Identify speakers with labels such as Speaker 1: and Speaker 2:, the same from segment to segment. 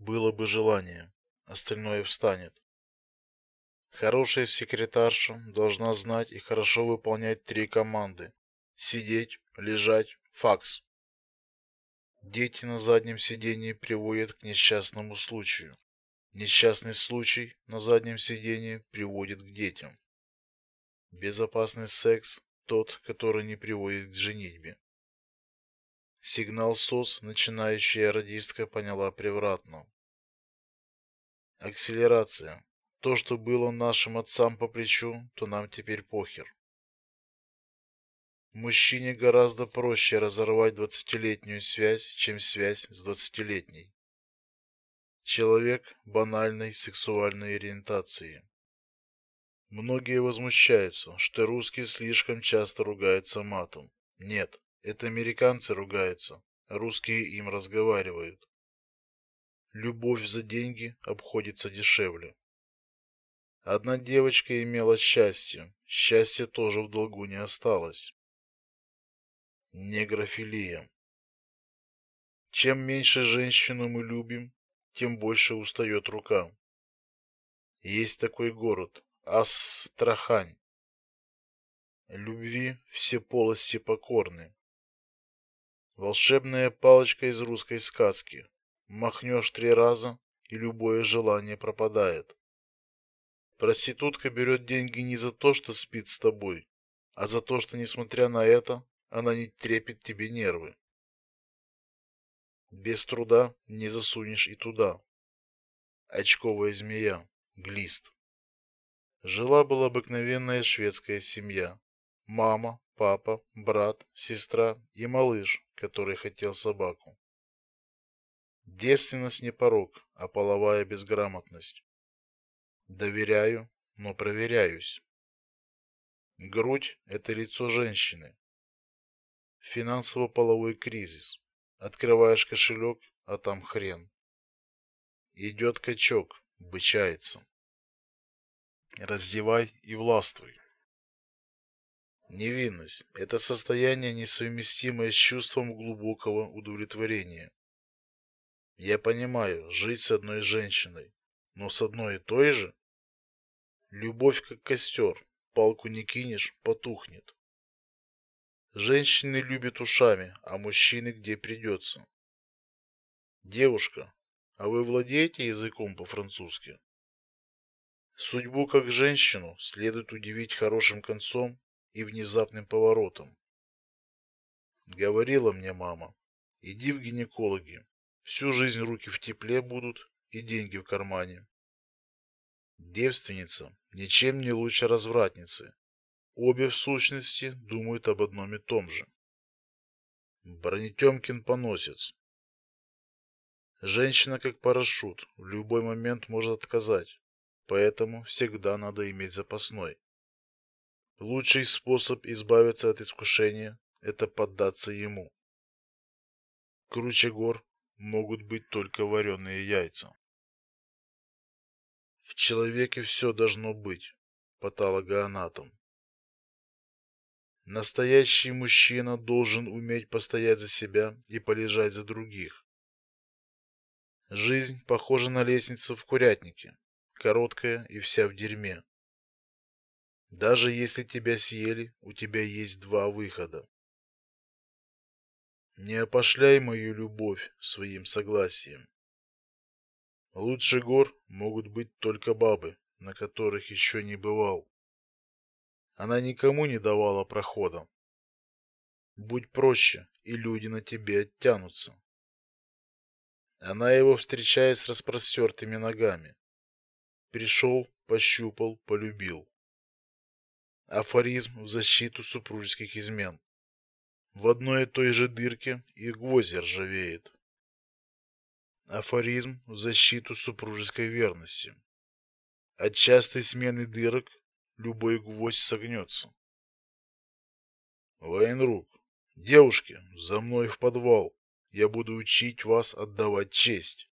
Speaker 1: было бы желание, остальное встанет. Хорошая секретарша должна знать и хорошо выполнять три команды: сидеть, лежать, факс. Дети на заднем сидении приводят к несчастному случаю. Несчастный случай на заднем сидении приводит к детям. Безопасный секс тот, который не приводит к женитьбе. Сигнал СОС начинающая радистка поняла превратно. Акселерация. То, что было нашим отцам по плечу, то нам теперь похер. Мужчине гораздо проще разорвать двадцатилетнюю связь, чем связь с двадцатилетней. Человек банальной сексуальной ориентации. Многие возмущаются, что русские слишком часто ругаются матом. Нет, это американцы ругаются, русские им разговаривают. Любовь за деньги обходится дешевле. Одна девочка имела счастье, счастье тоже в долгу не осталось. Негрофилия. Чем меньше женщину мы любим, тем больше устает рука. Есть такой город Астрахань. Любви все полости покорны. Волшебная палочка из русской сказки. Махнешь три раза, и любое желание пропадает. Проститутка берет деньги не за то, что спит с тобой, а за то, что несмотря на это, она не трепет тебе нервы. Без труда не засунешь и туда. Очковая змея, глист. Жила была обыкновенная шведская семья. Мама, папа, брат, сестра и малыш, который хотел собаку. Девственность не порок, а половая безграмотность. Доверяю, но проверяюсь. Грудь это лицо женщины. Финансово-половой кризис. Открываешь кошелек, а там хрен. Идет качок, бычается. Раздевай и властвуй. Невинность это состояние несовместимое с чувством глубокого удовлетворения. Я понимаю, жить с одной женщиной, но с одной и той же любовь как костер, палку не кинешь, потухнет. Женщины любят ушами, а мужчины где придется. Девушка, а вы владеете языком по-французски? Судьбу как женщину следует удивить хорошим концом и внезапным поворотом. Говорила мне мама: "Иди в гинекологи. Всю жизнь руки в тепле будут и деньги в кармане". Девственница ничем не лучше развратницы. Обе в сущности думают об одном и том же. Бронетёмкин поносец. Женщина как парашют, в любой момент может отказать. Поэтому всегда надо иметь запасной. Лучший способ избавиться от искушения это поддаться ему. Круче гор могут быть только вареные яйца. В человеке все должно быть патологоанатом. Настоящий мужчина должен уметь постоять за себя и полежать за других. Жизнь похожа на лестницу в курятнике короткая и вся в дерьме. Даже если тебя съели, у тебя есть два выхода. Не опошляй мою любовь своим согласием. Лучше гор могут быть только бабы, на которых еще не бывал. Она никому не давала прохода. Будь проще, и люди на тебе оттянутся. Она его встречает с распростертыми ногами. Пришел, пощупал, полюбил. Афоризм в защиту супружеских измен. В одной и той же дырке и гвоздь ржавеет. Афоризм в защиту супружеской верности. От частой смены дырок любой гвоздь согнется. Военрук, девушки, за мной в подвал. Я буду учить вас отдавать честь.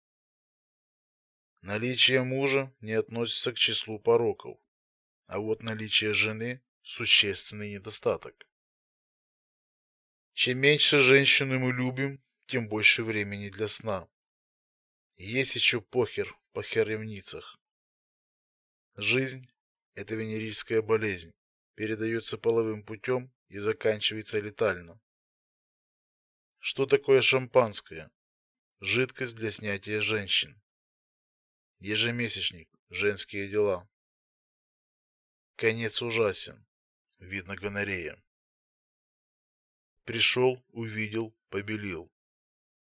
Speaker 1: Наличие мужа не относится к числу пороков, а вот наличие жены существенный недостаток. Чем меньше женщину мы любим, тем больше времени для сна. Есть еще похер по херевницах. Жизнь – это венерическая болезнь, передается половым путем и заканчивается летально. Что такое шампанское? Жидкость для снятия женщин. Ежемесячник. Женские дела. Конец ужасен. Видно гонорея. Пришел, увидел, побелил.